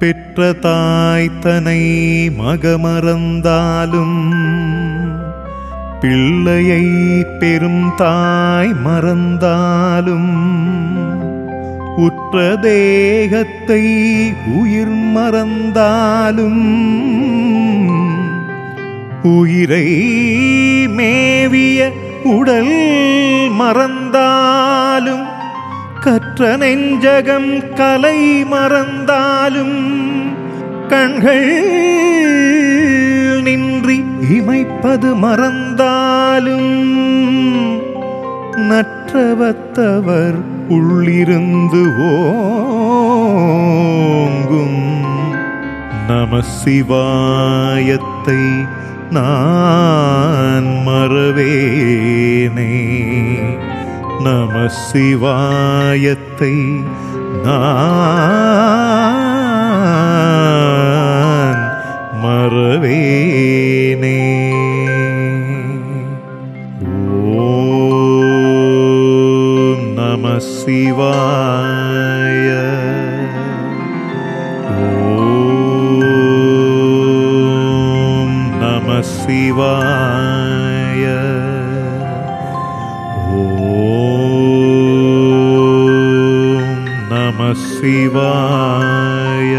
பெற்ற தாய் தனை மகமறந்தாலும் பிள்ளையை பெரும் தாய் மறந்தாலும் உற்ற தேகத்தை உயிர் மறந்தாலும் உயிரை மேவிய உடல் மறந்தாலும் கற்ற நெஞ்சகம் கலை மறந்தாலும் கண்கள் நின்றி இமைப்பது மறந்தாலும் நற்றவத்தவர் உள்ளிருந்து ஓங்கும் நம சிவாயத்தை நான் மறவேனே. நம சிவாயத்தை நான் மறவேனே. ஓம் நம சிவாய. ஓம் நம சிவாய. शिवाय